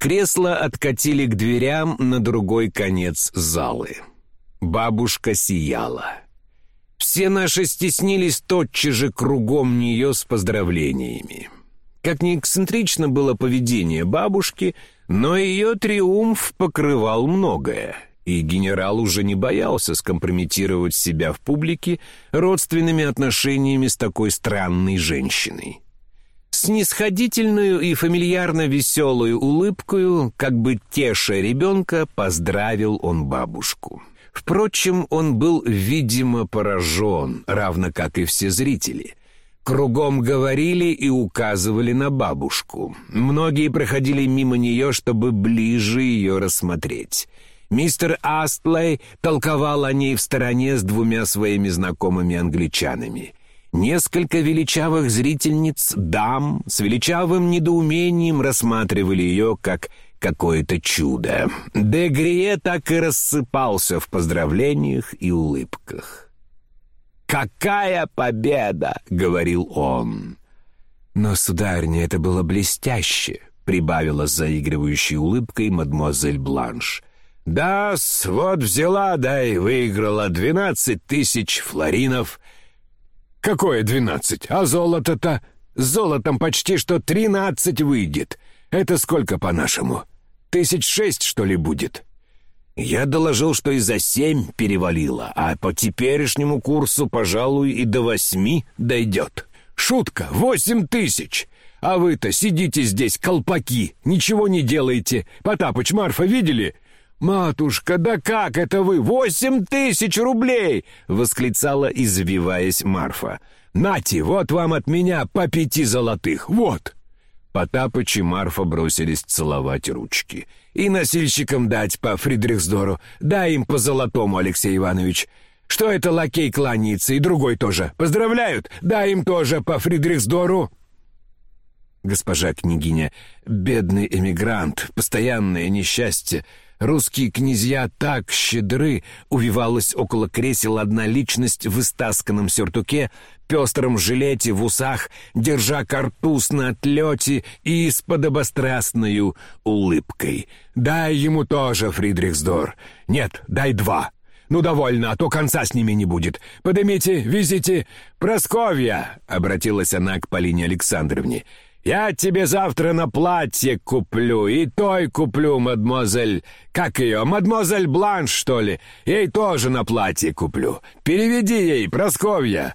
Кресло откатили к дверям на другой конец залы. Бабушка сияла. Все наши стеснились тотчас же кругом нее с поздравлениями. Как ни эксцентрично было поведение бабушки, но ее триумф покрывал многое, и генерал уже не боялся скомпрометировать себя в публике родственными отношениями с такой странной женщиной. Снисходительную и фамильярно веселую улыбкою, как бы теша ребенка, поздравил он бабушку. Впрочем, он был, видимо, поражен, равно как и все зрители. Кругом говорили и указывали на бабушку. Многие проходили мимо нее, чтобы ближе ее рассмотреть. Мистер Астлей толковал о ней в стороне с двумя своими знакомыми англичанами. Несколько величавых зрительниц, дам, с величавым недоумением рассматривали ее как какое-то чудо. Дегрие так и рассыпался в поздравлениях и улыбках. «Какая победа!» — говорил он. «Но, сударыня, это было блестяще», — прибавила заигрывающей улыбкой мадемуазель Бланш. да вот взяла, да и выиграла двенадцать тысяч флоринов». «Какое двенадцать? А золото-то? С золотом почти что тринадцать выйдет. Это сколько по-нашему? Тысяч шесть, что ли, будет?» Я доложил, что и за семь перевалило, а по теперешнему курсу, пожалуй, и до восьми дойдет. Шутка, восемь тысяч! А вы-то сидите здесь, колпаки, ничего не делаете. Потапыч, Марфа видели? «Матушка, да как это вы? Восемь тысяч рублей!» — восклицала, извиваясь Марфа. «Нати, вот вам от меня по пяти золотых, вот!» Потапыч и Марфа бросились целовать ручки. «И носильщикам дать по Фридрихсдору. Дай им по золотому, Алексей Иванович. Что это лакей кланяется, и другой тоже. Поздравляют? Дай им тоже по Фридрихсдору». Госпожа княгиня, бедный эмигрант, постоянное несчастье, Русские князья так щедры, увивалась около кресел одна личность в истасканном сюртуке, пестром жилете в усах, держа картуз на отлете и с подобострастною улыбкой. «Дай ему тоже, Фридрихсдор. Нет, дай два. Ну, довольно, а то конца с ними не будет. Подымите, везите. Просковья!» — обратилась она к Полине Александровне. Я тебе завтра на платье куплю, и той куплю, мадемуазель... Как ее, мадемуазель Бланш, что ли? Ей тоже на платье куплю. Переведи ей, Просковья!»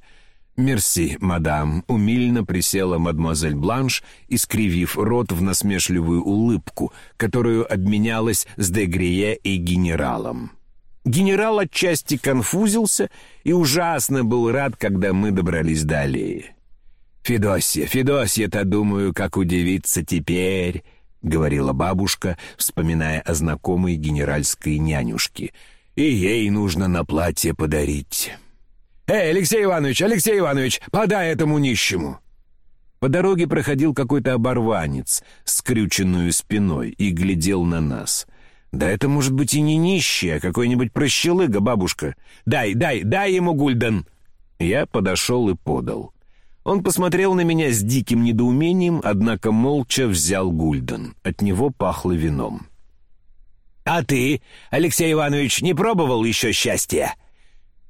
«Мерси, мадам», — умильно присела мадемуазель Бланш, искривив рот в насмешливую улыбку, которую обменялась с Дегрие и генералом. Генерал отчасти конфузился и ужасно был рад, когда мы добрались до аллеи. «Федосья, Федосья-то, думаю, как удивиться теперь», — говорила бабушка, вспоминая о знакомой генеральской нянюшке. «И ей нужно на платье подарить». «Эй, Алексей Иванович, Алексей Иванович, подай этому нищему!» По дороге проходил какой-то оборванец, скрюченную спиной, и глядел на нас. «Да это может быть и не нищий, а какой-нибудь прощелыга, бабушка. Дай, дай, дай ему гульден!» Я подошел и подал. Он посмотрел на меня с диким недоумением, однако молча взял гульден. От него пахло вином. «А ты, Алексей Иванович, не пробовал еще счастья?»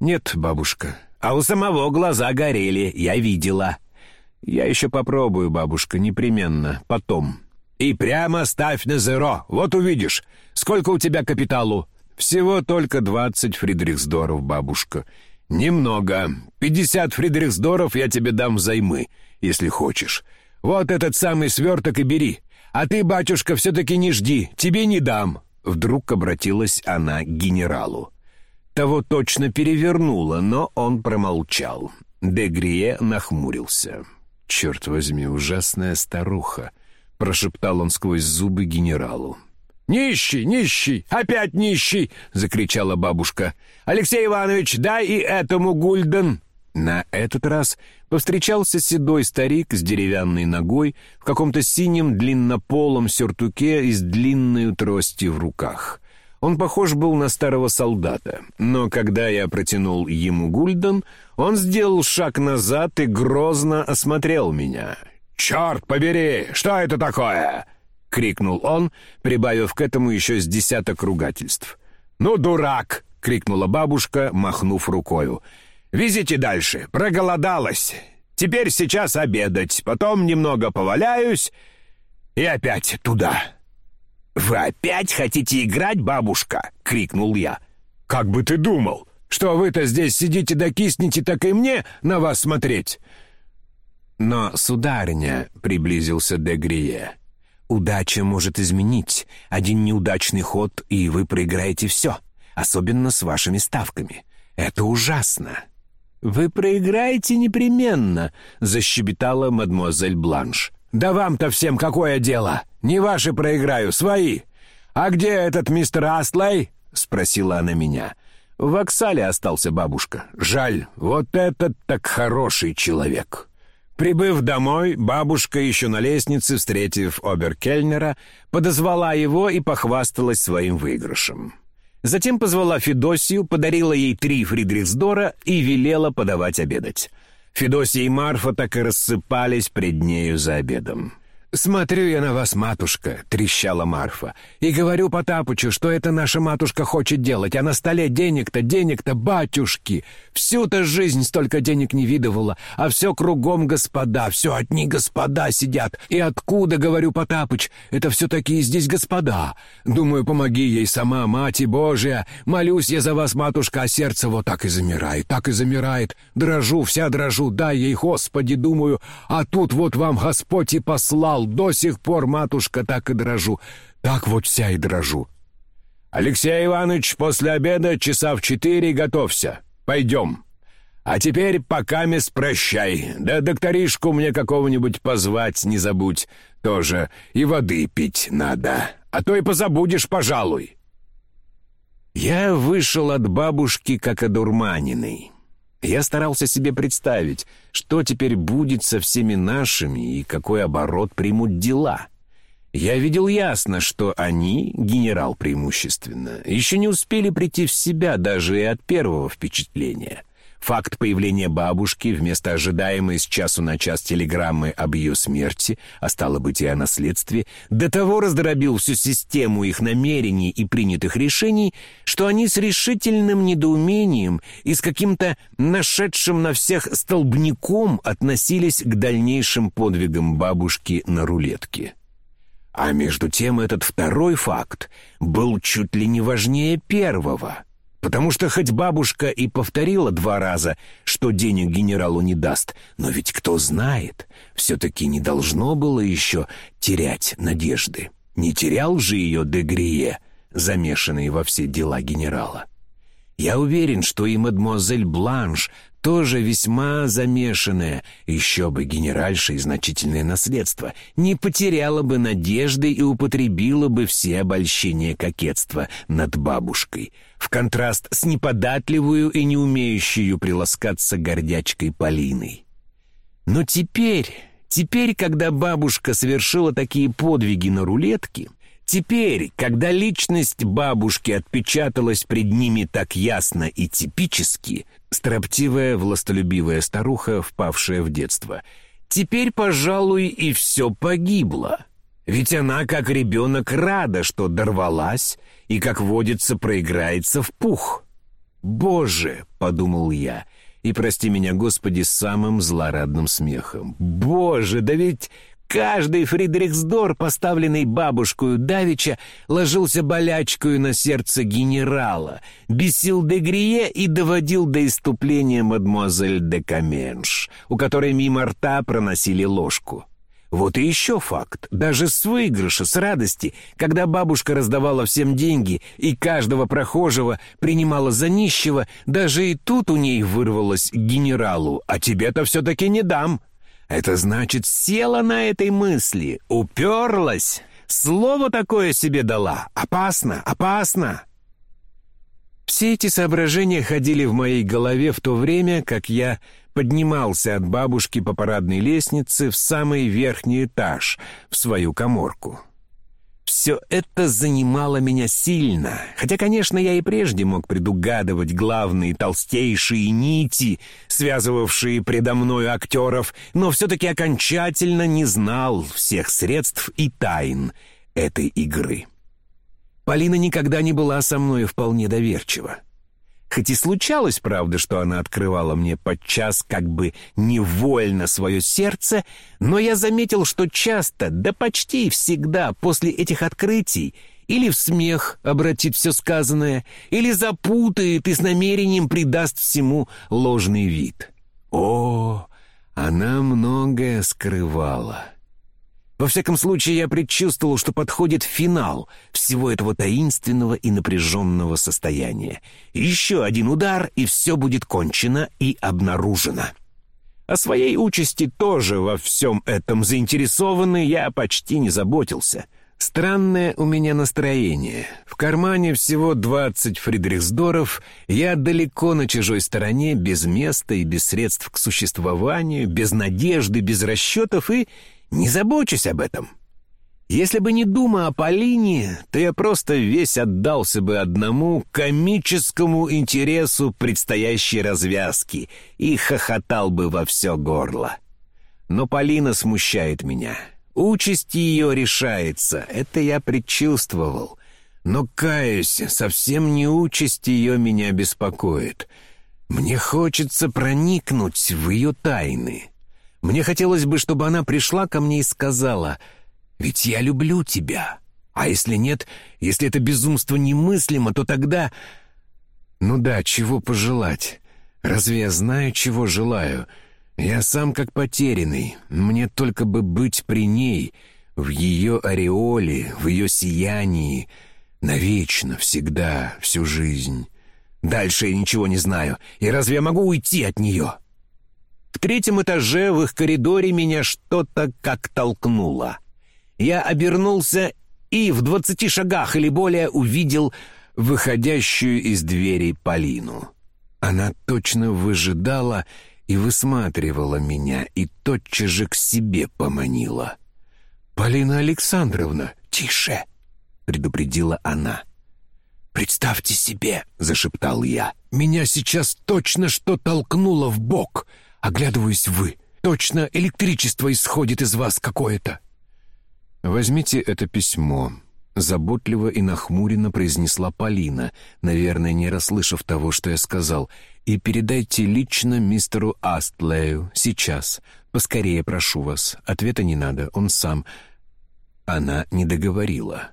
«Нет, бабушка. А у самого глаза горели, я видела». «Я еще попробую, бабушка, непременно, потом». «И прямо ставь на зеро, вот увидишь. Сколько у тебя капиталу?» «Всего только двадцать фридрихсдоров, бабушка. «Немного. Пятьдесят фридрихсдоров я тебе дам взаймы, если хочешь. Вот этот самый сверток и бери. А ты, батюшка, все-таки не жди, тебе не дам». Вдруг обратилась она к генералу. Того точно перевернуло, но он промолчал. Дегрие нахмурился. «Черт возьми, ужасная старуха!» — прошептал он сквозь зубы генералу. «Нищий, нищий, опять нищий!» — закричала бабушка. «Алексей Иванович, дай и этому гульден!» На этот раз повстречался седой старик с деревянной ногой в каком-то синем длиннополом сюртуке и с длинной тростью в руках. Он похож был на старого солдата, но когда я протянул ему гульден, он сделал шаг назад и грозно осмотрел меня. «Черт побери! Что это такое?» Крикнул он, прибавив к этому еще с десяток ругательств. «Ну, дурак!» — крикнула бабушка, махнув рукою. «Везите дальше, проголодалась. Теперь сейчас обедать, потом немного поваляюсь и опять туда». «Вы опять хотите играть, бабушка?» — крикнул я. «Как бы ты думал, что вы-то здесь сидите да киснете, так и мне на вас смотреть?» «Но, сударыня», — приблизился Дегрие, — «удача может изменить. Один неудачный ход, и вы проиграете все, особенно с вашими ставками. Это ужасно». «Вы проиграете непременно», — защебетала мадемуазель Бланш. «Да вам-то всем какое дело? Не ваши проиграю, свои. А где этот мистер Астлей?» — спросила она меня. «В Оксале остался бабушка. Жаль, вот этот так хороший человек». Прибыв домой, бабушка еще на лестнице, встретив оберкельнера, подозвала его и похвасталась своим выигрышем. Затем позвала Федосию, подарила ей три Фридрихсдора и велела подавать обедать. Федосия и Марфа так и рассыпались пред нею за обедом. «Смотрю я на вас, матушка», — трещала Марфа, «и говорю Потапычу, что это наша матушка хочет делать, а на столе денег-то, денег-то, батюшки! Всю-то жизнь столько денег не видывала, а все кругом господа, все одни господа сидят. И откуда, говорю Потапыч, это все такие здесь господа? Думаю, помоги ей сама, мать и Божия. Молюсь я за вас, матушка, а сердце вот так и замирает, так и замирает. Дрожу, вся дрожу, дай ей, Господи, думаю, а тут вот вам Господь и послал, до сих пор, матушка, так и дрожу. Так вот вся и дрожу. Алексей Иванович, после обеда часа в четыре готовься. Пойдем. А теперь пока мисс прощай. Да докторишку мне какого-нибудь позвать не забудь. Тоже и воды пить надо. А то и позабудешь, пожалуй. Я вышел от бабушки как одурманенный. Я старался себе представить, что теперь будет со всеми нашими и какой оборот примут дела. Я видел ясно, что они, генерал преимущественно, еще не успели прийти в себя даже и от первого впечатления — Факт появления бабушки вместо ожидаемой с часу на час телеграммы об ее смерти, а стало быть и о наследстве, до того раздробил всю систему их намерений и принятых решений, что они с решительным недоумением и с каким-то нашедшим на всех столбняком относились к дальнейшим подвигам бабушки на рулетке. А между тем этот второй факт был чуть ли не важнее первого — Потому что хоть бабушка и повторила два раза, что денег генералу не даст, но ведь кто знает, все-таки не должно было еще терять надежды. Не терял же ее Дегрие, замешанный во все дела генерала. Я уверен, что и мадемуазель Бланш тоже весьма замешанная, еще бы генеральша и значительное наследство, не потеряла бы надежды и употребила бы все обольщения кокетства над бабушкой, в контраст с неподатливую и не умеющую приласкаться гордячкой Полиной. Но теперь, теперь, когда бабушка совершила такие подвиги на рулетке, Теперь, когда личность бабушки отпечаталась пред ними так ясно и типически, строптивая, властолюбивая старуха, впавшая в детство, теперь, пожалуй, и все погибло. Ведь она, как ребенок, рада, что дорвалась и, как водится, проиграется в пух. «Боже!» — подумал я, и прости меня, Господи, самым злорадным смехом. «Боже, да ведь Каждый Фридрихсдор, поставленный бабушкою Давича, ложился болячкою на сердце генерала, бесил Дегрие и доводил до иступления мадемуазель де Каменш, у которой мимо рта проносили ложку. Вот и еще факт. Даже с выигрыша, с радости, когда бабушка раздавала всем деньги и каждого прохожего принимала за нищего, даже и тут у ней вырвалось генералу «А тебе-то все-таки не дам». Это значит, села на этой мысли, уперлась, слово такое себе дала. Опасно, опасно. Все эти соображения ходили в моей голове в то время, как я поднимался от бабушки по парадной лестнице в самый верхний этаж, в свою коморку. Все это занимало меня сильно, хотя, конечно, я и прежде мог предугадывать главные толстейшие нити, связывавшие предо мною актеров, но все-таки окончательно не знал всех средств и тайн этой игры. Полина никогда не была со мной вполне доверчива. Хоть и случалось, правда, что она открывала мне подчас как бы невольно свое сердце, но я заметил, что часто, да почти всегда после этих открытий или в смех обратит все сказанное, или запутает и с намерением придаст всему ложный вид. О, она многое скрывала. Во всяком случае, я предчувствовал, что подходит финал всего этого таинственного и напряженного состояния. Еще один удар, и все будет кончено и обнаружено. О своей участи тоже во всем этом заинтересованный я почти не заботился. Странное у меня настроение. В кармане всего двадцать фридрихсдоров, я далеко на чужой стороне, без места и без средств к существованию, без надежды, без расчетов и не забочусь об этом. Если бы не дума о Полине, то я просто весь отдался бы одному комическому интересу предстоящей развязки и хохотал бы во все горло. Но Полина смущает меня. Участь ее решается, это я предчувствовал. Но, каюсь, совсем не участь ее меня беспокоит. Мне хочется проникнуть в ее тайны». Мне хотелось бы, чтобы она пришла ко мне и сказала, «Ведь я люблю тебя». А если нет, если это безумство немыслимо, то тогда... Ну да, чего пожелать? Разве я знаю, чего желаю? Я сам как потерянный. Мне только бы быть при ней, в ее ореоле, в ее сиянии, навечно, всегда, всю жизнь. Дальше я ничего не знаю. И разве я могу уйти от нее?» В третьем этаже в их коридоре меня что-то как толкнуло. Я обернулся и в двадцати шагах или более увидел выходящую из двери Полину. Она точно выжидала и высматривала меня, и тотчас же к себе поманила. «Полина Александровна, тише!» — предупредила она. «Представьте себе!» — зашептал я. «Меня сейчас точно что толкнуло в бок!» Оглядываюсь вы. Точно электричество исходит из вас какое-то. Возьмите это письмо. Заботливо и нахмуренно произнесла Полина, наверное, не расслышав того, что я сказал, и передайте лично мистеру Астлею сейчас. Поскорее прошу вас. Ответа не надо, он сам. Она не договорила.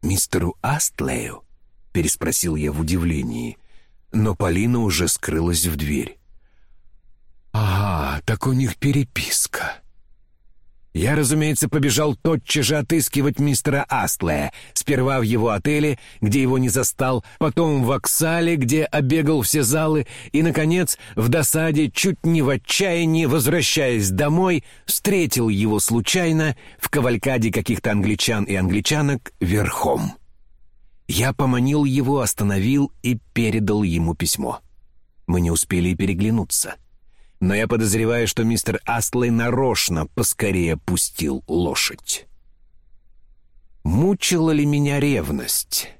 «Мистеру Астлею?» — переспросил я в удивлении. Но Полина уже скрылась в дверь. «Ага, так у них переписка». Я, разумеется, побежал тотчас же отыскивать мистера Астлея. Сперва в его отеле, где его не застал, потом в Оксале, где обегал все залы, и, наконец, в досаде, чуть не в отчаянии, возвращаясь домой, встретил его случайно в кавалькаде каких-то англичан и англичанок верхом. Я поманил его, остановил и передал ему письмо. Мы не успели переглянуться — но я подозреваю, что мистер Астлей нарочно поскорее пустил лошадь. Мучила ли меня ревность?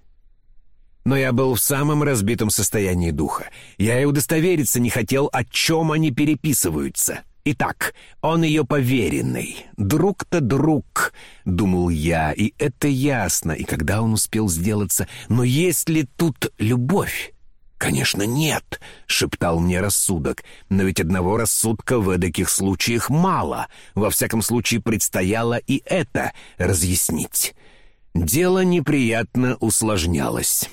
Но я был в самом разбитом состоянии духа. Я и удостовериться не хотел, о чем они переписываются. Итак, он ее поверенный. Друг-то друг, думал я, и это ясно. И когда он успел сделаться... Но есть ли тут любовь? «Конечно, нет», — шептал мне рассудок. «Но ведь одного рассудка в таких случаях мало. Во всяком случае, предстояло и это разъяснить». Дело неприятно усложнялось.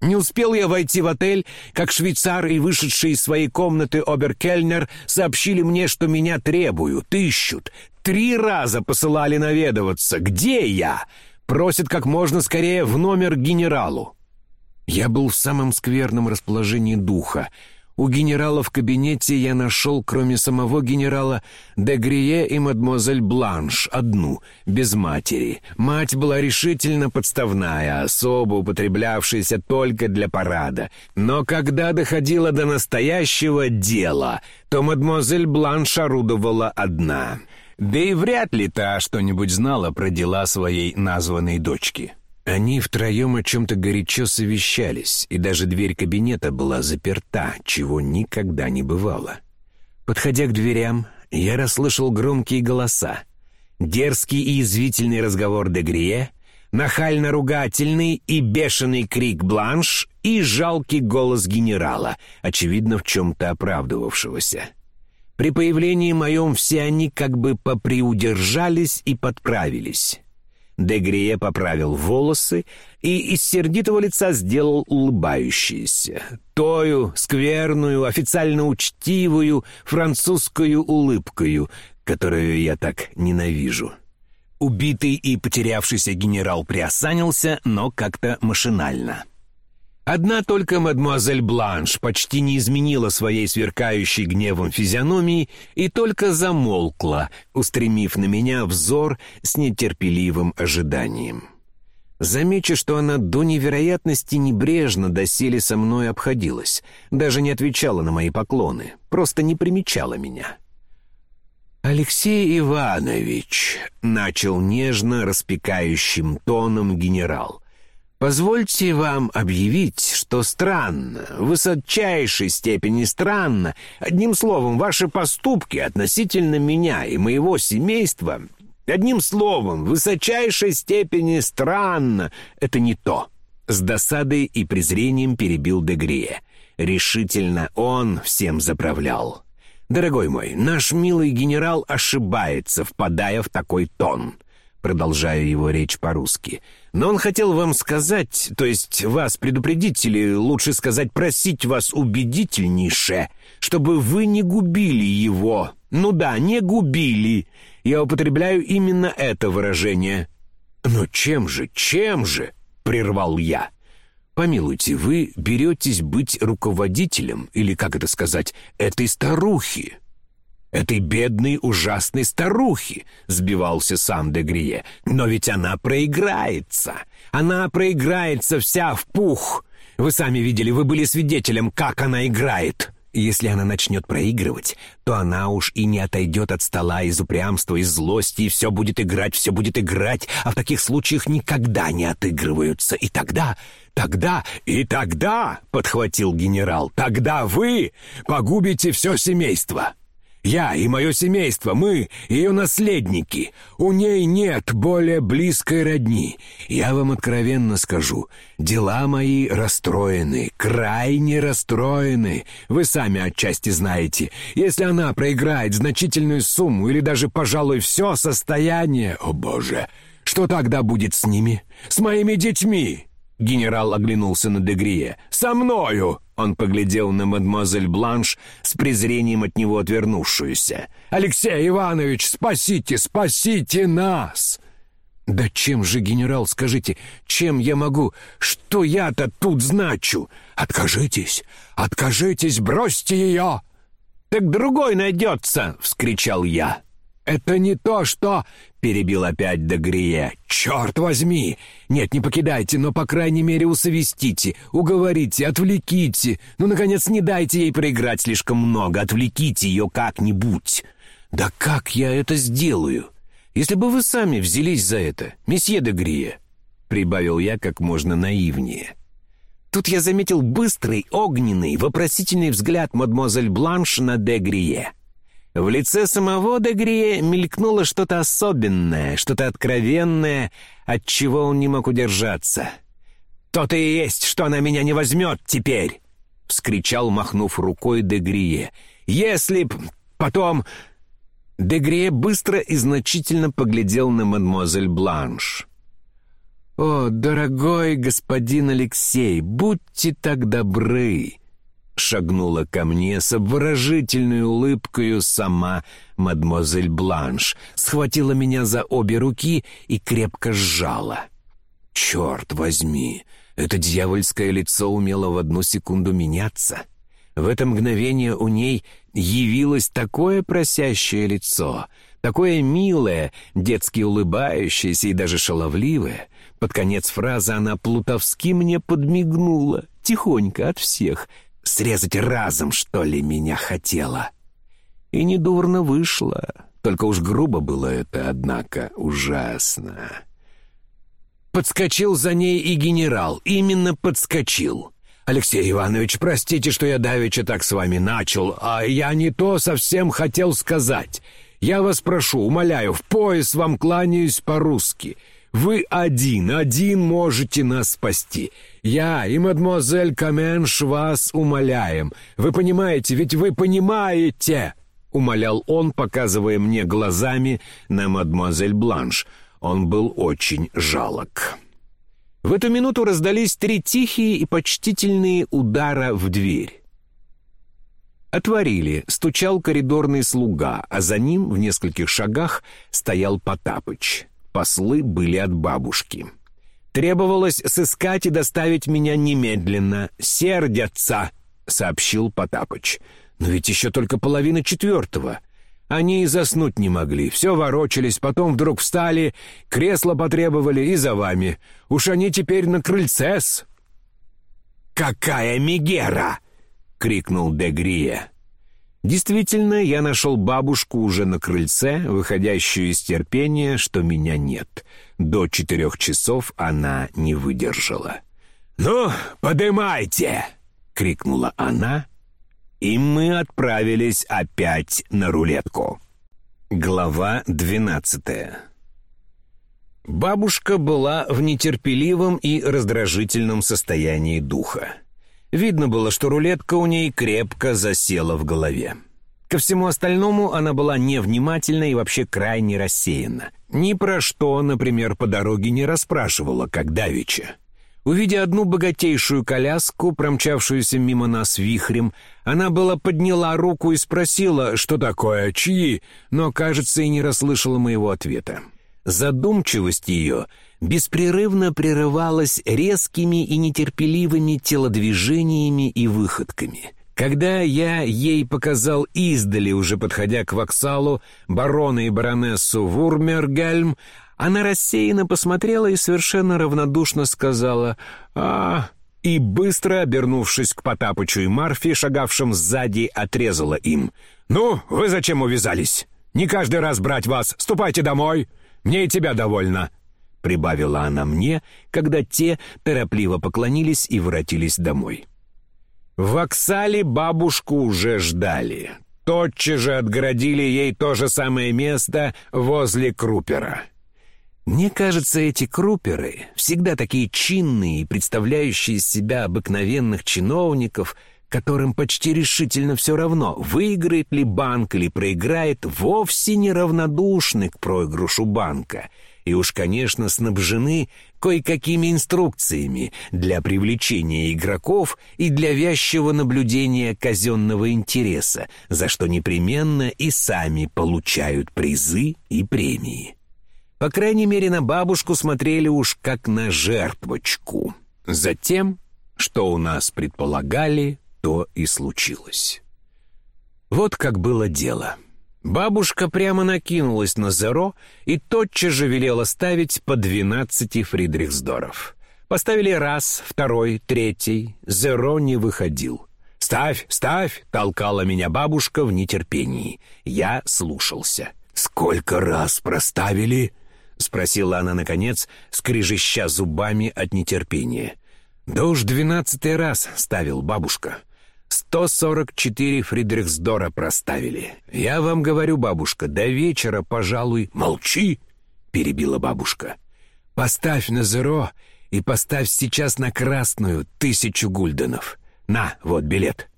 Не успел я войти в отель, как швейцар и вышедший из своей комнаты оберкельнер сообщили мне, что меня требуют, ищут. Три раза посылали наведываться. Где я? Просят как можно скорее в номер генералу. Я был в самом скверном расположении духа. У генерала в кабинете я нашел, кроме самого генерала, Дегрие и мадемуазель Бланш, одну, без матери. Мать была решительно подставная, особо употреблявшаяся только для парада. Но когда доходило до настоящего дела, то мадемуазель Бланш орудовала одна. Да и вряд ли та что-нибудь знала про дела своей названной дочки. Они втроем о чем-то горячо совещались, и даже дверь кабинета была заперта, чего никогда не бывало. Подходя к дверям, я расслышал громкие голоса. Дерзкий и извительный разговор Дегрие, нахально-ругательный и бешеный крик Бланш и жалкий голос генерала, очевидно, в чем-то оправдывавшегося. При появлении моем все они как бы поприудержались и подправились. Дегрие поправил волосы и из сердитого лица сделал улыбающиеся. Тою, скверную, официально учтивую французскую улыбкою, которую я так ненавижу. Убитый и потерявшийся генерал приосанился, но как-то машинально. Одна только мадемуазель Бланш почти не изменила своей сверкающей гневом физиономии и только замолкла, устремив на меня взор с нетерпеливым ожиданием. Замечу, что она до невероятности небрежно доселе со мной обходилась, даже не отвечала на мои поклоны, просто не примечала меня. «Алексей Иванович», — начал нежно распекающим тоном генерал, Позвольте вам объявить, что странно, в высочайшей степени странно, одним словом, ваши поступки относительно меня и моего семейства, одним словом, в высочайшей степени странно, это не то. С досадой и презрением перебил Дегрие. Решительно он всем заправлял. «Дорогой мой, наш милый генерал ошибается, впадая в такой тон продолжаю его речь по-русски. «Но он хотел вам сказать, то есть вас предупредить, или лучше сказать, просить вас убедительнейше, чтобы вы не губили его. Ну да, не губили. Я употребляю именно это выражение». «Но чем же, чем же?» — прервал я. «Помилуйте, вы беретесь быть руководителем, или, как это сказать, этой старухи, этой бедной ужасной старухи», — сбивался сам Дегрие. «Но ведь она проиграется. Она проиграется вся в пух. Вы сами видели, вы были свидетелем, как она играет». Если она начнет проигрывать, то она уж и не отойдет от стола из упрямства, из злости, и все будет играть, все будет играть, а в таких случаях никогда не отыгрываются. И тогда, тогда, и тогда, — подхватил генерал, — тогда вы погубите все семейство. Я и мое семейство, мы ее наследники. У ней нет более близкой родни. Я вам откровенно скажу, дела мои расстроены, крайне расстроены. Вы сами отчасти знаете, если она проиграет значительную сумму или даже, пожалуй, все состояние, о боже, что тогда будет с ними? С моими детьми?» Генерал оглянулся на Дегрие. «Со мною!» Он поглядел на мадемуазель Бланш с презрением от него отвернувшуюся. «Алексей Иванович, спасите, спасите нас!» «Да чем же, генерал, скажите, чем я могу? Что я-то тут значу? Откажитесь, откажитесь, бросьте ее!» «Так другой найдется!» — вскричал я. «Это не то, что...» — перебил опять Дагрие. «Черт возьми! Нет, не покидайте, но, по крайней мере, усовестите, уговорите, отвлеките. Ну, наконец, не дайте ей проиграть слишком много, отвлеките ее как-нибудь». «Да как я это сделаю? Если бы вы сами взялись за это, месье Дагрие», — прибавил я как можно наивнее. Тут я заметил быстрый, огненный, вопросительный взгляд мадемуазель Бланш на Дегрие. В лице самого Дегрие мелькнуло что-то особенное, что-то откровенное, от чего он не мог удержаться. «То-то и есть, что она меня не возьмет теперь!» — вскричал, махнув рукой Дегрие. «Если б потом...» Дегрие быстро и значительно поглядел на мадемуазель Бланш. «О, дорогой господин Алексей, будьте так добры!» Шагнула ко мне с обворожительной улыбкою сама мадемуазель Бланш, схватила меня за обе руки и крепко сжала. «Черт возьми!» Это дьявольское лицо умело в одну секунду меняться. В это мгновение у ней явилось такое просящее лицо, такое милое, детски улыбающееся и даже шаловливое. Под конец фразы она плутовски мне подмигнула, тихонько от всех, Срезать разом, что ли, меня хотела. И недурно вышло. Только уж грубо было это, однако, ужасно. Подскочил за ней и генерал. Именно подскочил. «Алексей Иванович, простите, что я давеча так с вами начал, а я не то совсем хотел сказать. Я вас прошу, умоляю, в пояс вам кланяюсь по-русски. Вы один, один можете нас спасти. Я и мадемуазель Каменш вас умоляем. Вы понимаете, ведь вы понимаете!» Умолял он, показывая мне глазами на мадемуазель Бланш. Он был очень жалок. В эту минуту раздались три тихие и почтительные удара в дверь. Отворили, стучал коридорный слуга, а за ним в нескольких шагах стоял Потапыч. Послы были от бабушки. Требовалось сыскать и доставить меня немедленно. «Сердятся!» — сообщил Потапыч. «Но ведь еще только половина четвертого». Они и заснуть не могли, все ворочались, потом вдруг встали, кресло потребовали и за вами. Уж они теперь на крыльце -с. «Какая мигера!» — крикнул Дегрия. Действительно, я нашел бабушку уже на крыльце, выходящую из терпения, что меня нет. До четырех часов она не выдержала. «Ну, подымайте!» — крикнула она, и мы отправились опять на рулетку. Глава двенадцатая Бабушка была в нетерпеливом и раздражительном состоянии духа. Видно было, что рулетка у ней крепко засела в голове. Ко всему остальному она была невнимательна и вообще крайне рассеяна. Ни про что, например, по дороге не расспрашивала, как давеча. Увидя одну богатейшую коляску, промчавшуюся мимо нас вихрем, она была подняла руку и спросила, что такое, чьи, но, кажется, и не расслышала моего ответа. Задумчивость ее беспрерывно прерывалась резкими и нетерпеливыми телодвижениями и выходками. Когда я ей показал издали, уже подходя к воксалу, барона и баронессу Вурмергельм, она рассеянно посмотрела и совершенно равнодушно сказала «А...» и, быстро обернувшись к Потапычу и Марфе, шагавшим сзади, отрезала им «Ну, вы зачем увязались? Не каждый раз брать вас. Ступайте домой. Мне и тебя довольно прибавила она мне, когда те торопливо поклонились и воротились домой. В Оксале бабушку уже ждали. Тотчас же отгородили ей то же самое место возле Крупера. Мне кажется, эти Круперы, всегда такие чинные и представляющие из себя обыкновенных чиновников, которым почти решительно все равно, выиграет ли банк или проиграет, вовсе не равнодушны к проигрышу банка — и уж, конечно, снабжены кое-какими инструкциями для привлечения игроков и для вязчего наблюдения казенного интереса, за что непременно и сами получают призы и премии. По крайней мере, на бабушку смотрели уж как на жертвочку. Затем, что у нас предполагали, то и случилось. Вот как было дело — Бабушка прямо накинулась на Зеро и тотчас же велела ставить по двенадцати фридрихсдоров. Поставили раз, второй, третий. Зеро не выходил. «Ставь, ставь!» — толкала меня бабушка в нетерпении. Я слушался. «Сколько раз проставили?» — спросила она, наконец, скрежеща зубами от нетерпения. «Да уж двенадцатый раз ставил бабушка». Сто сорок четыре Фридрихсдора проставили. Я вам говорю, бабушка, до вечера, пожалуй... Молчи, перебила бабушка. Поставь на зеро и поставь сейчас на красную тысячу гульденов. На, вот билет.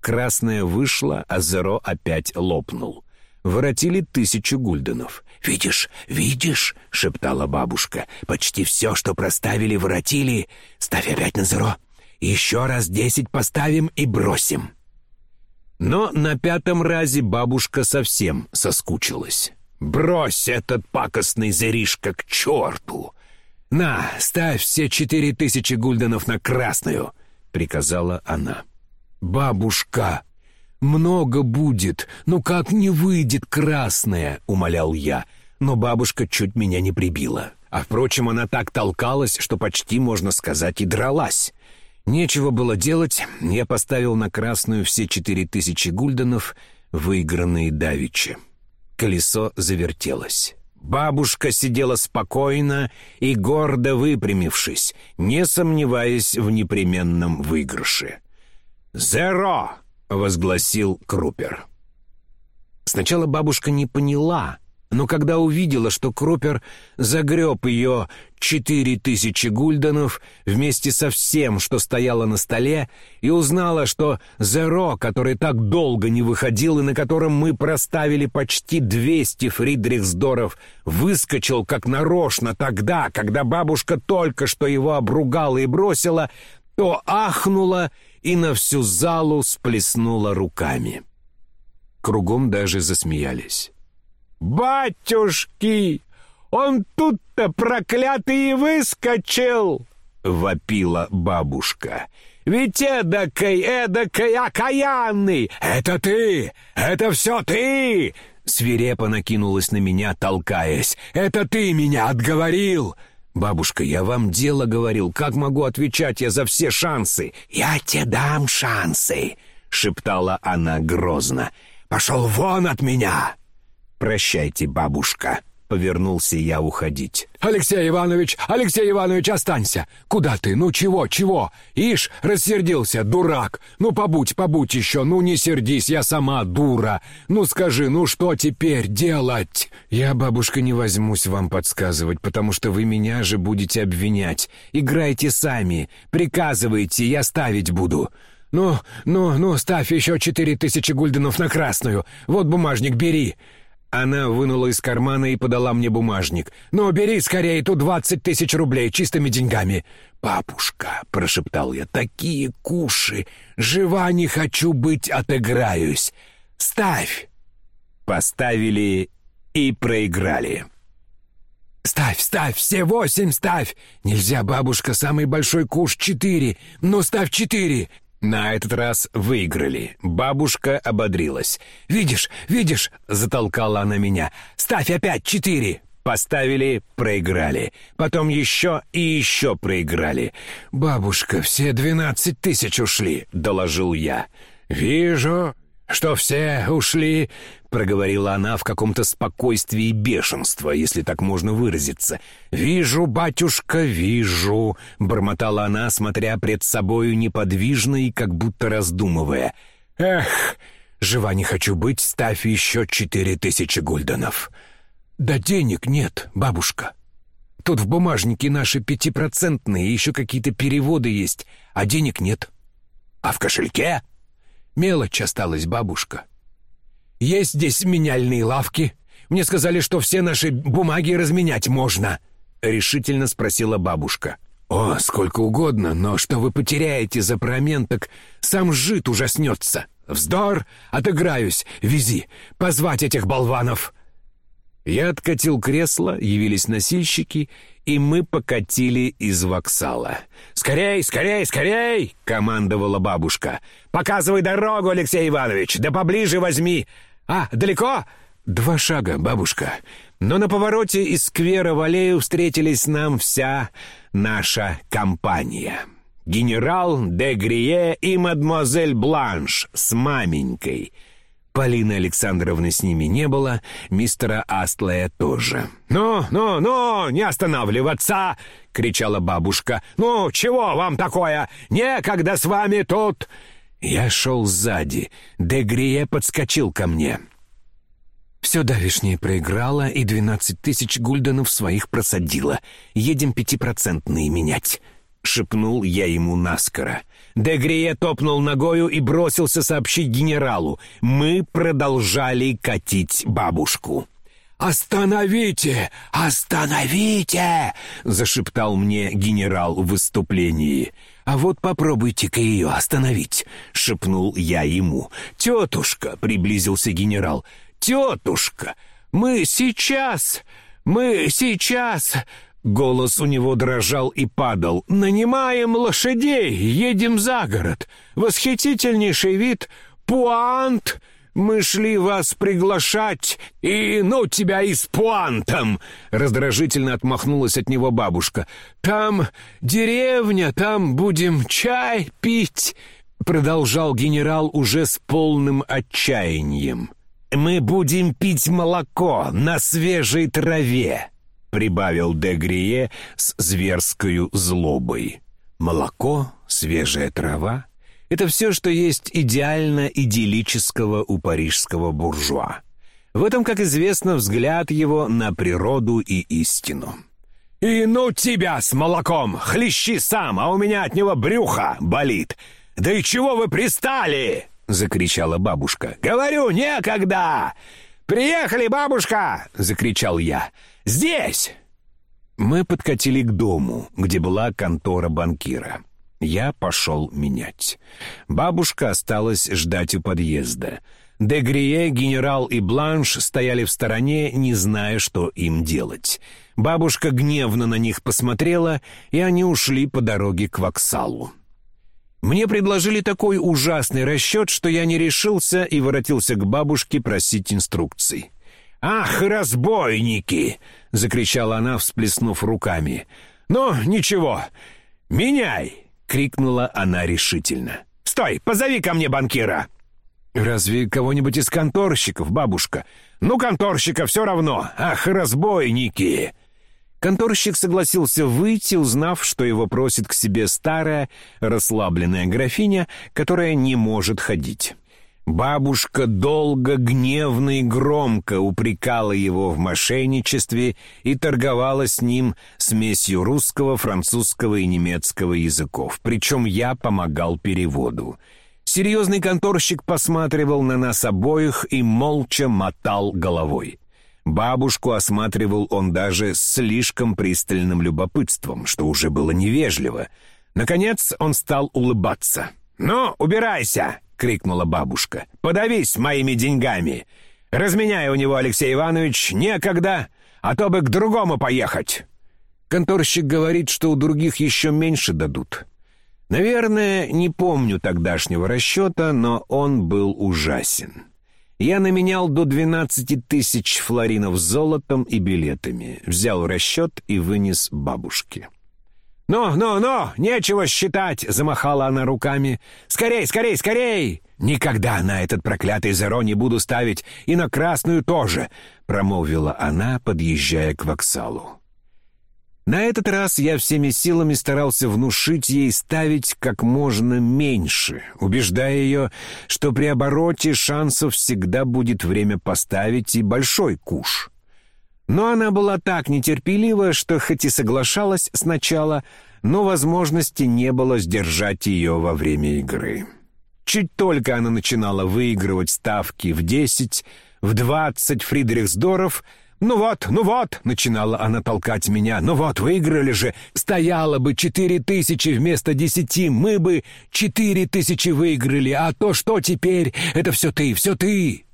Красная вышла, а зеро опять лопнул. Воротили тысячу гульденов. «Видишь, видишь?» — шептала бабушка. «Почти все, что проставили, воротили. Ставь опять на зеро. Еще раз десять поставим и бросим». Но на пятом разе бабушка совсем соскучилась. «Брось этот пакостный зеришка к черту! На, ставь все четыре тысячи гульденов на красную!» — приказала она. «Бабушка, много будет, но как не выйдет красная?» — умолял я, но бабушка чуть меня не прибила. А, впрочем, она так толкалась, что почти, можно сказать, и дралась. Нечего было делать, я поставил на красную все четыре тысячи гульденов, выигранные давичи. Колесо завертелось. Бабушка сидела спокойно и гордо выпрямившись, не сомневаясь в непременном выигрыше. «Зеро!» — возгласил Крупер. Сначала бабушка не поняла, но когда увидела, что Крупер загреб ее четыре тысячи гульденов вместе со всем, что стояло на столе, и узнала, что Зеро, который так долго не выходил и на котором мы проставили почти двести фридрихсдоров, выскочил как нарочно тогда, когда бабушка только что его обругала и бросила, то ахнула и на всю залу сплеснула руками. Кругом даже засмеялись. «Батюшки! Он тут-то проклятый и выскочил!» — вопила бабушка. «Ведь эдакой, эдакой окаянный! Это ты! Это все ты!» Свирепо накинулась на меня, толкаясь. «Это ты меня отговорил!» «Бабушка, я вам дело говорил. Как могу отвечать я за все шансы?» «Я тебе дам шансы!» — шептала она грозно. «Пошел вон от меня!» «Прощайте, бабушка», — повернулся я уходить. «Алексей Иванович, Алексей Иванович, останься! Куда ты? Ну чего, чего? Ишь, рассердился, дурак! Ну побудь, побудь еще, ну не сердись, я сама дура! Ну скажи, ну что теперь делать?» «Я, бабушка, не возьмусь вам подсказывать, потому что вы меня же будете обвинять. Играйте сами, приказывайте, я ставить буду». «Ну, ну, ну, ставь еще четыре тысячи гульденов на красную. Вот бумажник, бери». Она вынула из кармана и подала мне бумажник. «Ну, бери скорее, тут двадцать тысяч рублей чистыми деньгами». «Папушка», — прошептал я, — «такие куши! Жива не хочу быть, отыграюсь! Ставь!» Поставили и проиграли. «Ставь, ставь, все восемь ставь! Нельзя, бабушка, самый большой куш четыре! Ну, ставь четыре! На этот раз выиграли. Бабушка ободрилась. «Видишь, видишь!» — затолкала она меня. «Ставь опять четыре!» Поставили, проиграли. Потом еще и еще проиграли. «Бабушка, все двенадцать тысяч ушли», — доложил я. «Вижу, что все ушли», — проговорила она в каком-то спокойствии бешенства, если так можно выразиться. «Вижу, батюшка, вижу», — бормотала она, смотря пред собою неподвижно и как будто раздумывая. «Эх, жива не хочу быть, ставь еще четыре тысячи гульденов». «Да денег нет, бабушка. Тут в бумажнике наши пятипроцентные, еще какие-то переводы есть, а денег нет». «А в кошельке?» Мелочь осталась, бабушка. Есть здесь меняльные лавки. Мне сказали, что все наши бумаги разменять можно. Решительно спросила бабушка. О, сколько угодно, но что вы потеряете за промен, так сам жид ужаснется. Вздор, отыграюсь, вези, позвать этих болванов. Я откатил кресло, явились носильщики, и мы покатили из воксала. «Скорей, скорей, скорей!» — командовала бабушка. «Показывай дорогу, Алексей Иванович, да поближе возьми. А, далеко?» «Два шага, бабушка». Но на повороте из сквера в аллею встретились нам вся наша компания. Генерал де Грие и мадемуазель Бланш с маменькой — Полины Александровны с ними не было, мистера Астлея тоже. «Ну, ну, ну, не останавливаться!» — кричала бабушка. «Ну, чего вам такое? Некогда с вами тут!» Я шел сзади. Дегрие подскочил ко мне. «Все давишнее проиграла и двенадцать тысяч гульденов своих просадила. Едем пятипроцентные менять», — шепнул я ему наскоро. Дегрие топнул ногою и бросился сообщить генералу. Мы продолжали катить бабушку. «Остановите! Остановите!» — зашептал мне генерал в выступлении. «А вот попробуйте-ка ее остановить», — шепнул я ему. «Тетушка!» — приблизился генерал. «Тетушка! Мы сейчас! Мы сейчас!» Голос у него дрожал и падал. «Нанимаем лошадей, едем за город. Восхитительнейший вид. Пуант! Мы шли вас приглашать, и ну тебя и с пуантом!» Раздражительно отмахнулась от него бабушка. «Там деревня, там будем чай пить!» Продолжал генерал уже с полным отчаянием. «Мы будем пить молоко на свежей траве!» — прибавил Дегрие с зверскою злобой. «Молоко, свежая трава — это все, что есть идеально идиллического у парижского буржуа. В этом, как известно, взгляд его на природу и истину. «И ну тебя с молоком! Хлещи сам, а у меня от него брюхо болит! Да и чего вы пристали?» — закричала бабушка. «Говорю, некогда! Приехали, бабушка!» — закричал я. «Здесь!» Мы подкатили к дому, где была контора банкира. Я пошел менять. Бабушка осталась ждать у подъезда. Дегрие, генерал и Бланш стояли в стороне, не зная, что им делать. Бабушка гневно на них посмотрела, и они ушли по дороге к воксалу. Мне предложили такой ужасный расчет, что я не решился и воротился к бабушке просить инструкций. «Ах, разбойники!» — закричала она, всплеснув руками. «Ну, ничего, меняй!» — крикнула она решительно. «Стой, позови ко мне банкира!» «Разве кого-нибудь из конторщиков, бабушка?» «Ну, конторщика все равно! Ах, разбойники!» Конторщик согласился выйти, узнав, что его просит к себе старая, расслабленная графиня, которая не может ходить. Бабушка долго, гневно и громко упрекала его в мошенничестве и торговала с ним смесью русского, французского и немецкого языков, причем я помогал переводу. Серьезный конторщик посматривал на нас обоих и молча мотал головой. Бабушку осматривал он даже с слишком пристальным любопытством, что уже было невежливо. Наконец он стал улыбаться. «Ну, убирайся!» — крикнула бабушка. «Подавись моими деньгами! Разменяй у него, Алексей Иванович, некогда, а то бы к другому поехать!» Конторщик говорит, что у других еще меньше дадут. Наверное, не помню тогдашнего расчета, но он был ужасен. Я наменял до 12 тысяч флоринов золотом и билетами, взял расчет и вынес бабушке. «Ну, ну, ну, нечего считать!» — замахала она руками. «Скорей, скорей, скорей!» «Никогда на этот проклятый зеро не буду ставить, и на красную тоже!» — промолвила она, подъезжая к воксалу. На этот раз я всеми силами старался внушить ей ставить как можно меньше, убеждая ее, что при обороте шансов всегда будет время поставить и большой куш. Но она была так нетерпелива, что хоть и соглашалась сначала, но возможности не было сдержать ее во время игры. Чуть только она начинала выигрывать ставки в десять, в двадцать Фридрихсдоров — «Ну вот, ну вот!» — начинала она толкать меня. «Ну вот, выиграли же! Стояло бы четыре тысячи вместо десяти, мы бы четыре тысячи выиграли, а то что теперь? Это все ты, все ты!»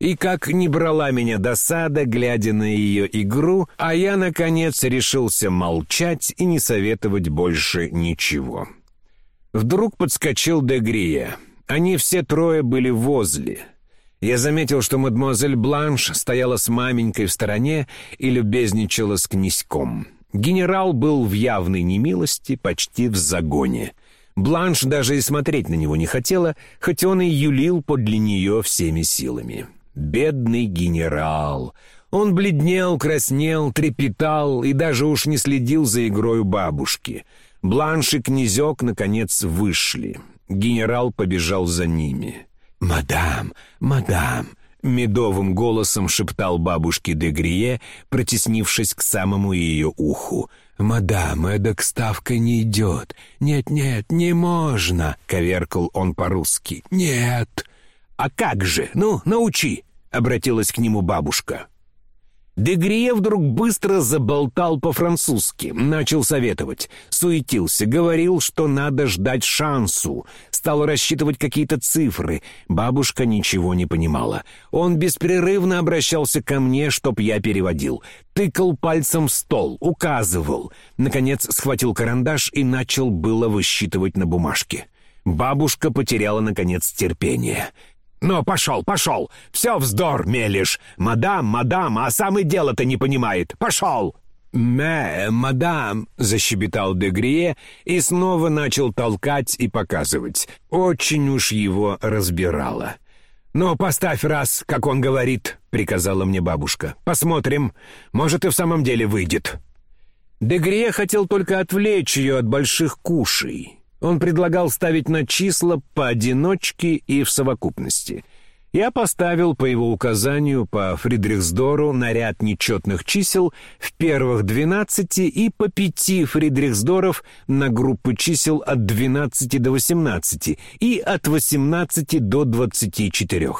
И как не брала меня досада, глядя на ее игру, а я, наконец, решился молчать и не советовать больше ничего. Вдруг подскочил Дегрия. Они все трое были возле — я заметил, что мадемуазель Бланш стояла с маменькой в стороне и любезничала с князьком. Генерал был в явной немилости, почти в загоне. Бланш даже и смотреть на него не хотела, хоть он и юлил подле нее всеми силами. Бедный генерал! Он бледнел, краснел, трепетал и даже уж не следил за игрой бабушки. Бланш и князек, наконец, вышли. Генерал побежал за ними. «Мадам, мадам!» — медовым голосом шептал бабушке де Грие, протеснившись к самому ее уху. «Мадам, эдак ставка не идет. Нет-нет, не можно!» — коверкал он по-русски. «Нет!» «А как же? Ну, научи!» — обратилась к нему бабушка. Дегрие вдруг быстро заболтал по-французски, начал советовать, суетился, говорил, что надо ждать шансу, стал рассчитывать какие-то цифры. Бабушка ничего не понимала. Он беспрерывно обращался ко мне, чтоб я переводил. Тыкал пальцем в стол, указывал. Наконец схватил карандаш и начал было высчитывать на бумажке. Бабушка потеряла, наконец, терпение. «Ну, пошел, пошел! Все вздор мелешь! Мадам, мадам, а сам и дело-то не понимает! Пошел!» «Мэ, мадам!» — защебетал Дегрие и снова начал толкать и показывать. Очень уж его разбирало. «Ну, поставь раз, как он говорит», — приказала мне бабушка. «Посмотрим. Может, и в самом деле выйдет». Дегрие хотел только отвлечь ее от больших кушей. Он предлагал ставить на числа поодиночке и в совокупности. Я поставил по его указанию по Фридрихсдору на ряд нечетных чисел в первых 12 и по пяти Фридрихсдоров на группы чисел от 12 до 18 и от 18 до 24.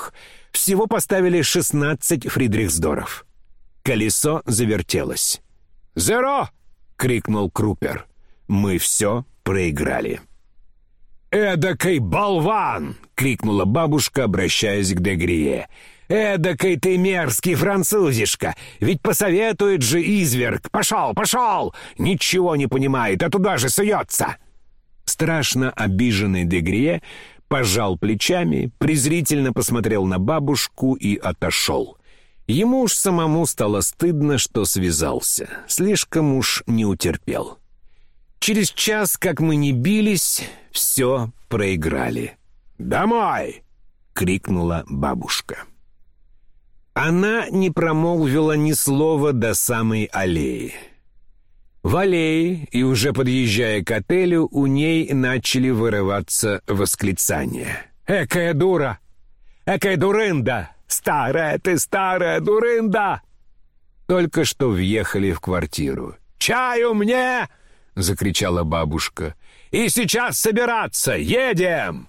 Всего поставили 16 Фридрихсдоров. Колесо завертелось. «Зеро!» — крикнул Крупер. Мы все проиграли. «Эдакой болван!» — крикнула бабушка, обращаясь к Дегрие. «Эдакой ты мерзкий французишка! Ведь посоветует же изверг! Пошел, пошел! Ничего не понимает, а туда же суется!» Страшно обиженный Дегрие пожал плечами, презрительно посмотрел на бабушку и отошел. Ему уж самому стало стыдно, что связался. Слишком уж не утерпел. Через час, как мы не бились, все проиграли. «Домой!» — крикнула бабушка. Она не промолвила ни слова до самой аллеи. В аллее, и уже подъезжая к отелю, у ней начали вырываться восклицания. «Экая дура! Экая дурында! Старая ты, старая дурында!» Только что въехали в квартиру. «Чаю мне!» — закричала бабушка. «И сейчас собираться! Едем!»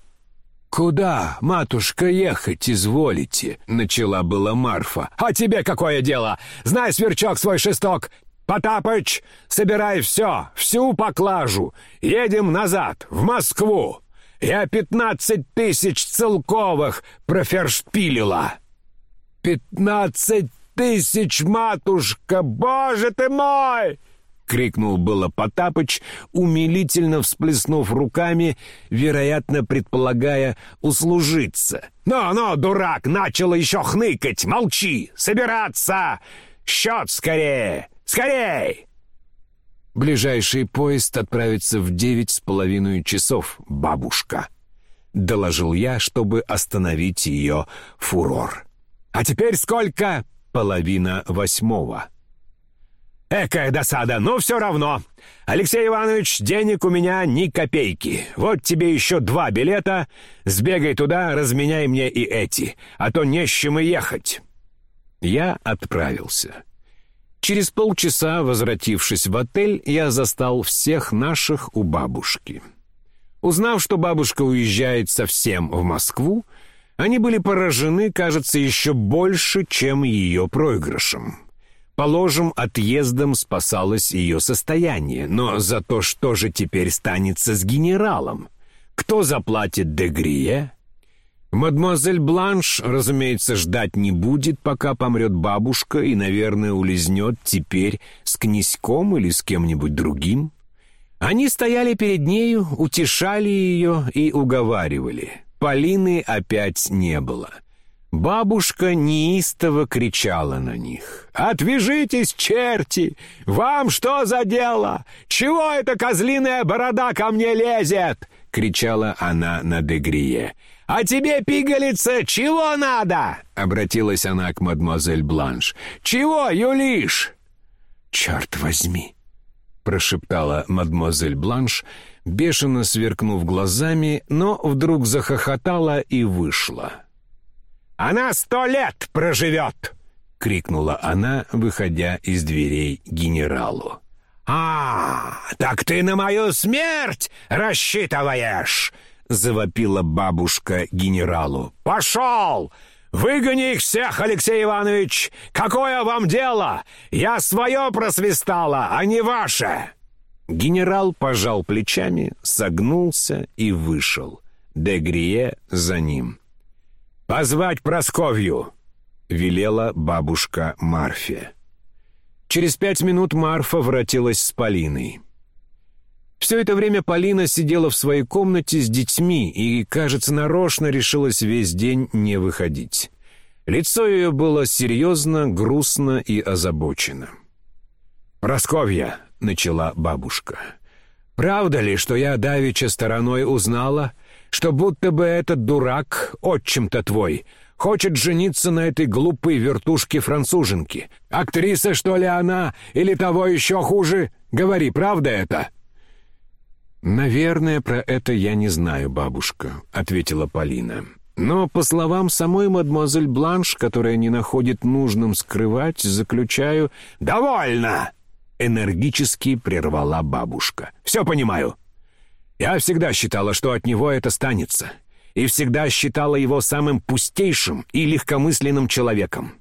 «Куда, матушка, ехать изволите?» — начала была Марфа. «А тебе какое дело? Знай, сверчок, свой шесток! Потапыч, собирай все, всю поклажу! Едем назад, в Москву! Я пятнадцать тысяч целковых профершпилила!» «Пятнадцать тысяч, матушка! Боже ты мой!» Крикнул было Потапыч, умилительно всплеснув руками, вероятно, предполагая услужиться. «Ну-ну, дурак, начал еще хныкать! Молчи! Собираться! Счет скорее! Скорей!» «Ближайший поезд отправится в девять с половиной часов, бабушка», — доложил я, чтобы остановить ее фурор. «А теперь сколько?» «Половина восьмого». Экая досада, но все равно. Алексей Иванович, денег у меня ни копейки. Вот тебе еще два билета. Сбегай туда, разменяй мне и эти, а то не с чем и ехать. Я отправился. Через полчаса, возвратившись в отель, я застал всех наших у бабушки. Узнав, что бабушка уезжает совсем в Москву, они были поражены, кажется, еще больше, чем ее проигрышем. Положим, отъездом спасалось ее состояние, но за то, что же теперь станется с генералом? Кто заплатит Дегрие? Мадемуазель Бланш, разумеется, ждать не будет, пока помрет бабушка и, наверное, улизнет теперь с князьком или с кем-нибудь другим. Они стояли перед нею, утешали ее и уговаривали. Полины опять не было — Бабушка неистово кричала на них. «Отвяжитесь, черти! Вам что за дело? Чего эта козлиная борода ко мне лезет?» — кричала она на Дегрие. «А тебе, пигалица, чего надо?» — обратилась она к мадемуазель Бланш. «Чего, Юлиш?» «Черт возьми!» — прошептала мадемуазель Бланш, бешено сверкнув глазами, но вдруг захохотала и вышла. Она сто лет проживет!» — крикнула она, выходя из дверей генералу. «А, так ты на мою смерть рассчитываешь!» — завопила бабушка генералу. «Пошел! Выгони их всех, Алексей Иванович! Какое вам дело? Я свое просвистала, а не ваше!» Генерал пожал плечами, согнулся и вышел. Дегрие за ним. «Позвать Просковью!» — велела бабушка Марфе. Через пять минут Марфа вратилась с Полиной. Все это время Полина сидела в своей комнате с детьми и, кажется, нарочно решилась весь день не выходить. Лицо ее было серьезно, грустно и озабочено. «Просковья», — начала бабушка, — «правда ли, что я давеча стороной узнала, что будто бы этот дурак, отчим-то твой, хочет жениться на этой глупой вертушке-француженке. Актриса, что ли, она? Или того еще хуже? Говори, правда это?» «Наверное, про это я не знаю, бабушка», — ответила Полина. Но, по словам самой мадемуазель Бланш, которая не находит нужным скрывать, заключаю... «Довольно!» — энергически прервала бабушка. «Все понимаю. Я всегда считала, что от него это станется. И всегда считала его самым пустейшим и легкомысленным человеком.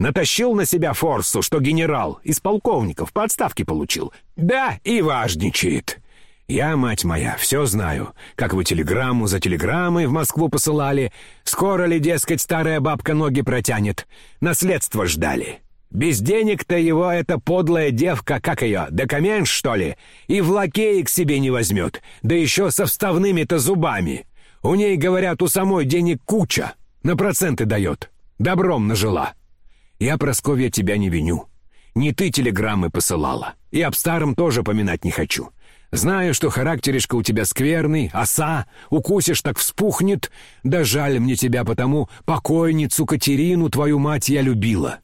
Натащил на себя форсу, что генерал из полковников по отставке получил. Да, и важничает. Я, мать моя, все знаю. Как вы телеграмму за телеграммой в Москву посылали. Скоро ли, дескать, старая бабка ноги протянет. Наследство ждали. Без денег-то его эта подлая девка, как ее, докамент, что ли, и в лакеи к себе не возьмет, да еще со вставными-то зубами. У ней, говорят, у самой денег куча, на проценты дает. Добром нажила. Я, Просковья, тебя не виню. Не ты телеграммы посылала, и об старом тоже поминать не хочу. Знаю, что характеришка у тебя скверный, оса, укусишь так вспухнет. Да жаль мне тебя потому, покойницу Катерину, твою мать, я любила.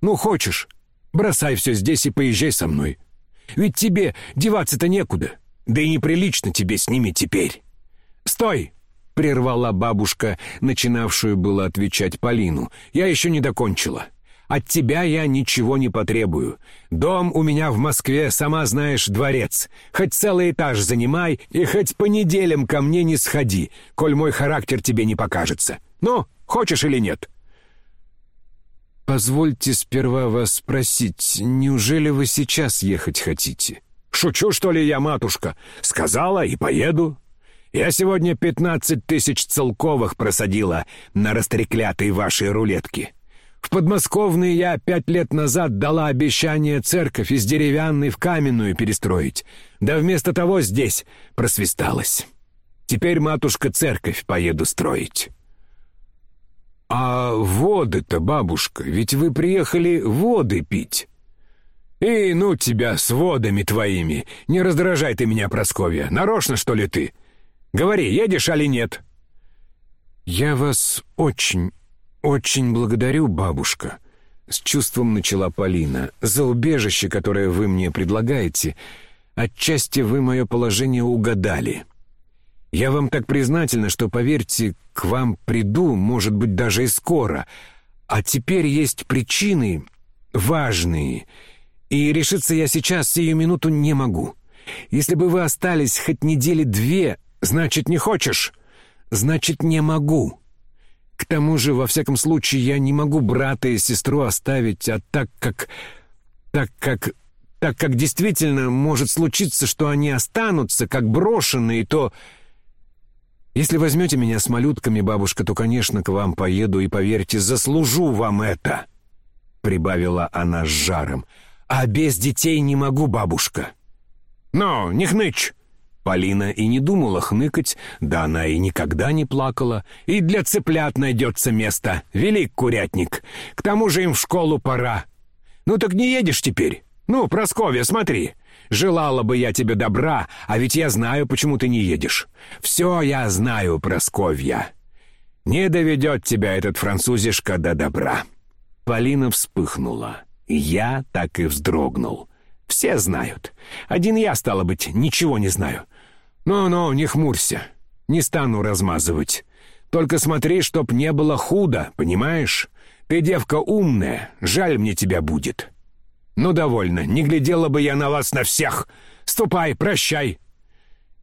Ну, хочешь, бросай все здесь и поезжай со мной. Ведь тебе деваться-то некуда, да и неприлично тебе с ними теперь. Стой!» — прервала бабушка, начинавшую было отвечать Полину. «Я еще не докончила». От тебя я ничего не потребую. Дом у меня в Москве, сама знаешь, дворец. Хоть целый этаж занимай и хоть по неделям ко мне не сходи, коль мой характер тебе не покажется. Ну, хочешь или нет?» «Позвольте сперва вас спросить, неужели вы сейчас ехать хотите?» «Шучу, что ли я, матушка? Сказала и поеду. Я сегодня пятнадцать тысяч целковых просадила на растреклятой вашей рулетке. В подмосковной я пять лет назад дала обещание церковь из деревянной в каменную перестроить. Да вместо того здесь просвисталась. Теперь, матушка, церковь поеду строить». «А воды-то, бабушка, ведь вы приехали воды пить». «И ну тебя с водами твоими! Не раздражай ты меня, Просковья! Нарочно, что ли, ты? Говори, едешь али нет?» «Я вас очень, «Очень благодарю, бабушка», — с чувством начала Полина, «за убежище, которое вы мне предлагаете. Отчасти вы мое положение угадали. Я вам так признательна, что, поверьте, к вам приду, может быть, даже и скоро. А теперь есть причины важные, и решиться я сейчас сию минуту не могу. Если бы вы остались хоть недели две, значит, не хочешь, значит, не могу». К тому же, во всяком случае, я не могу брата и сестру оставить, а так как... так как... так как действительно может случиться, что они останутся, как брошенные, то... Если возьмете меня с малютками, бабушка, то, конечно, к вам поеду и, поверьте, заслужу вам это!» Прибавила она с жаром. «А без детей не могу, бабушка!» «Ну, не хнычь!» Полина и не думала хныкать, да она и никогда не плакала. И для цыплят найдется место, велик курятник. К тому же им в школу пора. Ну так не едешь теперь? Ну, Просковья, смотри. Желала бы я тебе добра, а ведь я знаю, почему ты не едешь. Все я знаю, Просковья. Не доведет тебя этот французишка до добра. Полина вспыхнула. Я так и вздрогнул. Все знают. Один я, стало быть, ничего не знаю. «Ну-ну, не хмурься. Не стану размазывать. Только смотри, чтоб не было худо, понимаешь? Ты девка умная, жаль мне тебя будет». «Ну, довольно, не глядела бы я на вас на всех. Ступай, прощай».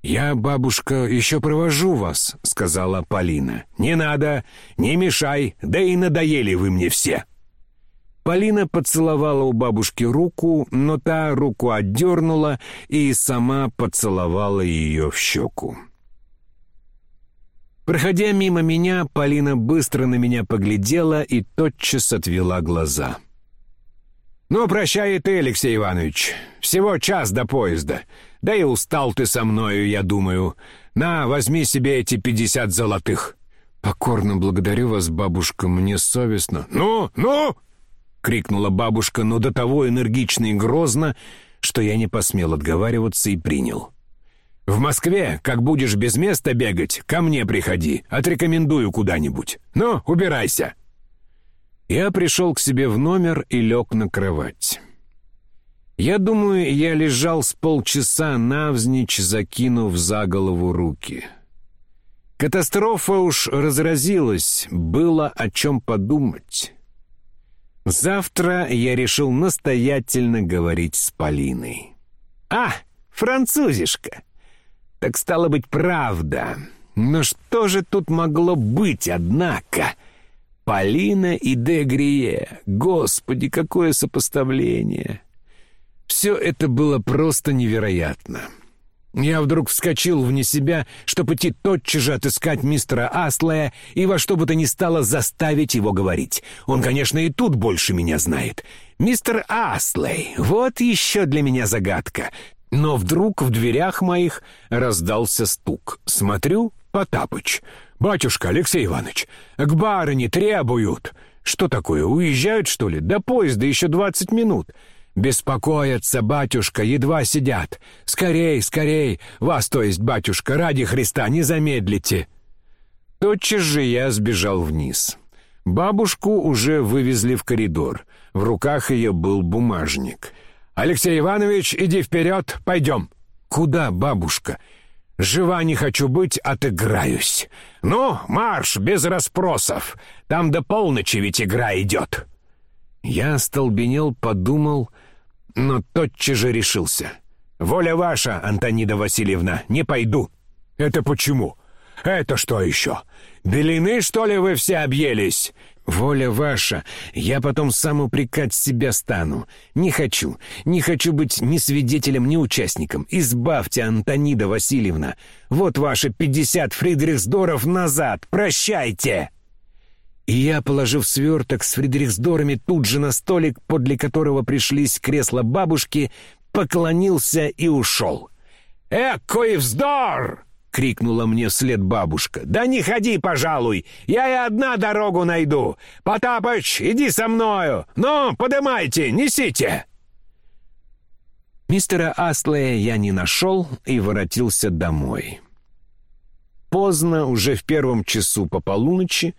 «Я, бабушка, еще провожу вас», — сказала Полина. «Не надо, не мешай, да и надоели вы мне все». Полина поцеловала у бабушки руку, но та руку отдернула и сама поцеловала ее в щеку. Проходя мимо меня, Полина быстро на меня поглядела и тотчас отвела глаза. «Ну, прощай и ты, Алексей Иванович. Всего час до поезда. Да и устал ты со мною, я думаю. На, возьми себе эти пятьдесят золотых». «Покорно благодарю вас, бабушка, мне совестно». «Ну, ну!» крикнула бабушка, но до того энергично и грозно, что я не посмел отговариваться и принял. «В Москве, как будешь без места бегать, ко мне приходи, отрекомендую куда-нибудь. Ну, убирайся!» Я пришел к себе в номер и лег на кровать. Я думаю, я лежал с полчаса навзничь, закинув за голову руки. Катастрофа уж разразилась, было о чем подумать. Завтра я решил настоятельно говорить с Полиной. «А, французишка! Так стало быть, правда. Но что же тут могло быть, однако?» Полина и Дегрие. Господи, какое сопоставление! Все это было просто невероятно. Я вдруг вскочил вне себя, чтобы идти тотчас же отыскать мистера Аслая и во что бы то ни стало заставить его говорить. Он, конечно, и тут больше меня знает. Мистер Аслей, вот еще для меня загадка. Но вдруг в дверях моих раздался стук. Смотрю, Потапыч. «Батюшка, Алексей Иванович, к барыне требуют». «Что такое, уезжают, что ли? До поезда еще двадцать минут». «Беспокоятся, батюшка, едва сидят. Скорей, скорей, вас, то есть, батюшка, ради Христа, не замедлите». Тотчас же я сбежал вниз. Бабушку уже вывезли в коридор. В руках ее был бумажник. «Алексей Иванович, иди вперед, пойдем». «Куда, бабушка?» «Жива не хочу быть, отыграюсь». «Ну, марш, без расспросов. Там до полночи ведь игра идет». Я остолбенел, подумал но тотчас же решился. «Воля ваша, Антонида Васильевна, не пойду». «Это почему? Это что еще? Белины, что ли, вы все объелись?» «Воля ваша, я потом сам упрекать себя стану. Не хочу, не хочу быть ни свидетелем, ни участником. Избавьте, Антонида Васильевна. Вот ваши пятьдесят Фридрихсдоров назад. Прощайте!» И я, положив сверток с фридрихсдорами тут же на столик, подле которого пришлись кресла бабушки, поклонился и ушел. «Экой вздор!» — крикнула мне вслед бабушка. «Да не ходи, пожалуй, я и одна дорогу найду. Потапыч, иди со мною. Ну, подымайте, несите!» Мистера Астлея я не нашел и воротился домой. Поздно, уже в первом часу по полуночи,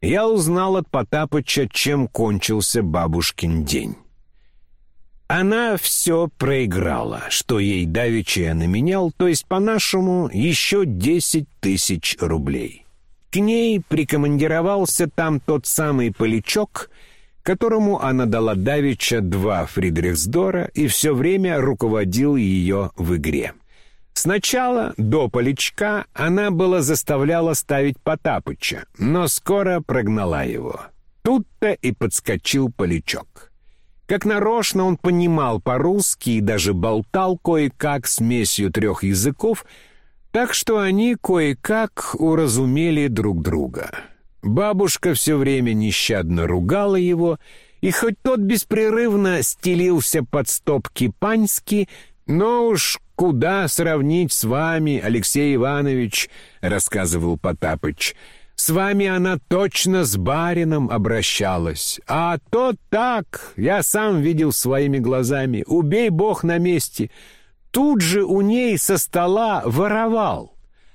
я узнал от Потапыча, чем кончился бабушкин день. Она все проиграла, что ей давеча наменял, то есть, по-нашему, еще десять тысяч рублей. К ней прикомандировался там тот самый полячок, которому она дала давеча два Фридрихсдора и все время руководил ее в игре. Сначала, до Поличка, она была заставляла ставить Потапыча, но скоро прогнала его. Тут-то и подскочил Поличок. Как нарочно он понимал по-русски и даже болтал кое-как смесью трех языков, так что они кое-как уразумели друг друга. Бабушка все время нещадно ругала его, и хоть тот беспрерывно стелился под стопки паньски, но уж куда сравнить с вами, Алексей Иванович?» — рассказывал Потапыч. «С вами она точно с барином обращалась. А то так, я сам видел своими глазами. Убей бог на месте. Тут же у ней со стола воровал.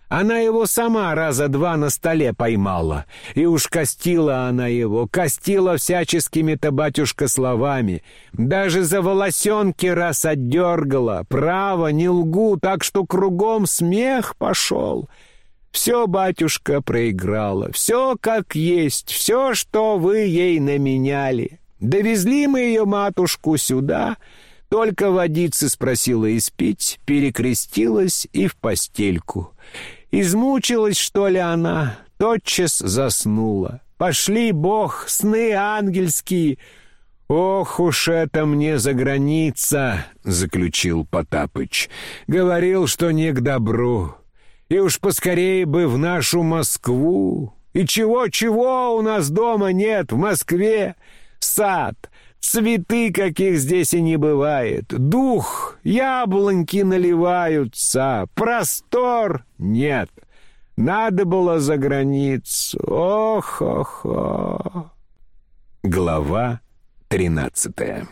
Она его сама раза два на столе поймала, и уж костила она его, костила всяческими-то, батюшка, словами. Даже за волосенки раз отдергала, право, не лгу, так что кругом смех пошел. Все, батюшка, проиграла, все как есть, все, что вы ей наменяли. Довезли мы ее матушку сюда, только водицы спросила испить, перекрестилась и в постельку». Измучилась, что ли, она? Тотчас заснула. Пошли, Бог, сны ангельские. Ох уж это мне за граница, заключил Потапыч. Говорил, что не к добру. И уж поскорее бы в нашу Москву. И чего-чего у нас дома нет в Москве? Сад, Цветы, каких здесь и не бывает. Дух, яблоньки наливаются. Простор нет. Надо было за границу. Ох-ох-ох. Глава тринадцатая.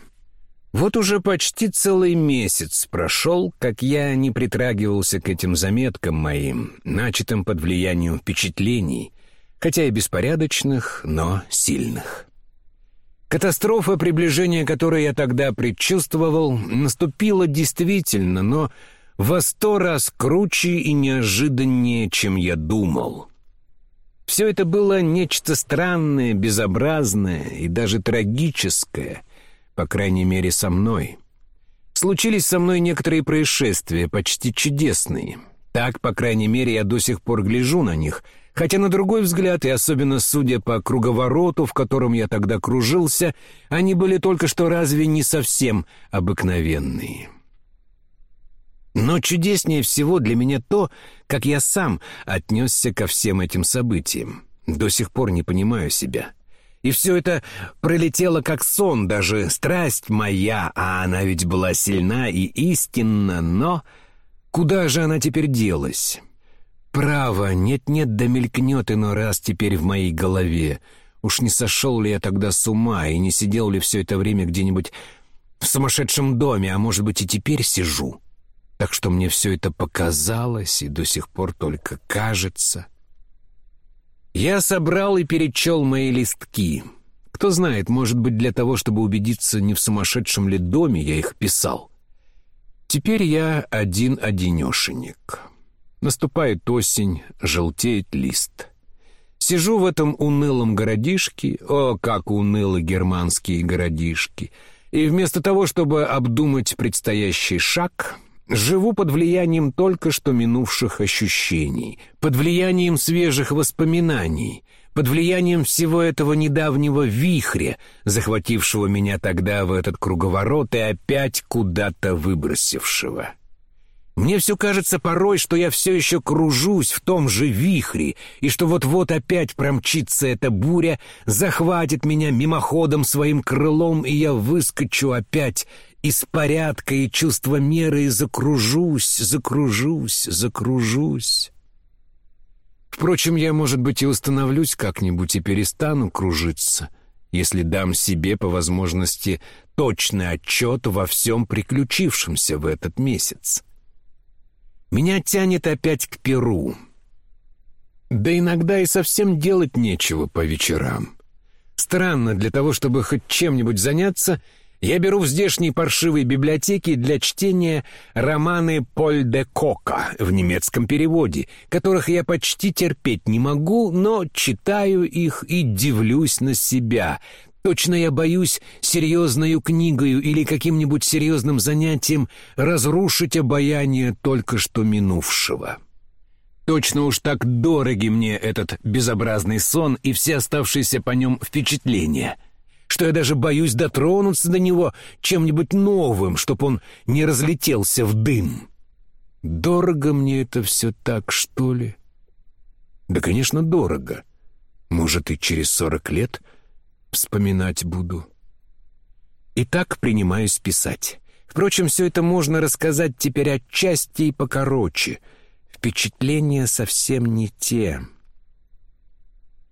Вот уже почти целый месяц прошел, как я не притрагивался к этим заметкам моим, начатым под влиянием впечатлений, хотя и беспорядочных, но сильных. Катастрофа, приближение которой я тогда предчувствовал, наступила действительно, но во сто раз круче и неожиданнее, чем я думал. Все это было нечто странное, безобразное и даже трагическое, по крайней мере, со мной. Случились со мной некоторые происшествия, почти чудесные. Так, по крайней мере, я до сих пор гляжу на них, хотя на другой взгляд, и особенно судя по круговороту, в котором я тогда кружился, они были только что разве не совсем обыкновенные. Но чудеснее всего для меня то, как я сам отнесся ко всем этим событиям. До сих пор не понимаю себя. И все это пролетело как сон, даже страсть моя, а она ведь была сильна и истинна, но куда же она теперь делась? Право, нет-нет, да мелькнет иной раз теперь в моей голове. Уж не сошел ли я тогда с ума и не сидел ли все это время где-нибудь в сумасшедшем доме, а может быть и теперь сижу?» Так что мне все это показалось и до сих пор только кажется. Я собрал и перечел мои листки. Кто знает, может быть, для того, чтобы убедиться, не в сумасшедшем ли доме я их писал. Теперь я один-одинешенек. Наступает осень, желтеет лист. Сижу в этом унылом городишке, о, как унылы германские городишки, и вместо того, чтобы обдумать предстоящий шаг, Живу под влиянием только что минувших ощущений, под влиянием свежих воспоминаний, под влиянием всего этого недавнего вихря, захватившего меня тогда в этот круговорот и опять куда-то выбросившего. Мне все кажется порой, что я все еще кружусь в том же вихре, и что вот-вот опять промчится эта буря, захватит меня мимоходом своим крылом, и я выскочу опять из порядка и чувства меры и закружусь, закружусь, закружусь. Впрочем, я, может быть, и установлюсь как-нибудь и перестану кружиться, если дам себе по возможности точный отчет во всем приключившемся в этот месяц. Меня тянет опять к Перу. Да иногда и совсем делать нечего по вечерам. Странно, для того, чтобы хоть чем-нибудь заняться — я беру в здешней паршивой библиотеке для чтения романы Поль де Кока в немецком переводе, которых я почти терпеть не могу, но читаю их и дивлюсь на себя. Точно я боюсь серьезною книгою или каким-нибудь серьезным занятием разрушить обаяние только что минувшего. Точно уж так дороги мне этот безобразный сон и все оставшиеся по нем впечатления — что я даже боюсь дотронуться до него чем-нибудь новым, чтоб он не разлетелся в дым. Дорого мне это все так, что ли? Да, конечно, дорого. Может, и через сорок лет вспоминать буду. И так принимаюсь писать. Впрочем, все это можно рассказать теперь отчасти и покороче. Впечатления совсем не те.